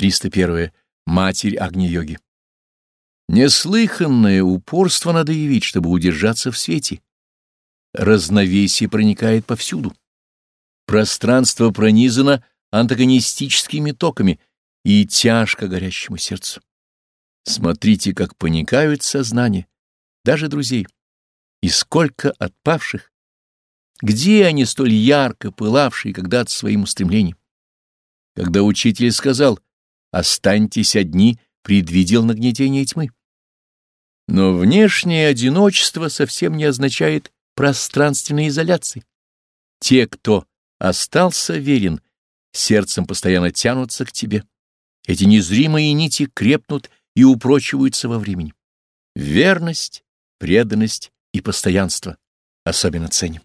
301. Матерь Агни-йоги. Неслыханное упорство надо явить, чтобы удержаться в свете. Разновесие проникает повсюду. Пространство пронизано антагонистическими токами и тяжко горящему сердцу. Смотрите, как паникают сознания, даже друзей. И сколько отпавших! Где они столь ярко пылавшие когда-то своим устремлением? Когда учитель сказал «Останьтесь одни», предвидел нагнетение тьмы. Но внешнее одиночество совсем не означает пространственной изоляции. Те, кто остался верен, сердцем постоянно тянутся к тебе. Эти незримые нити крепнут и упрочиваются во времени. Верность, преданность и постоянство особенно ценим.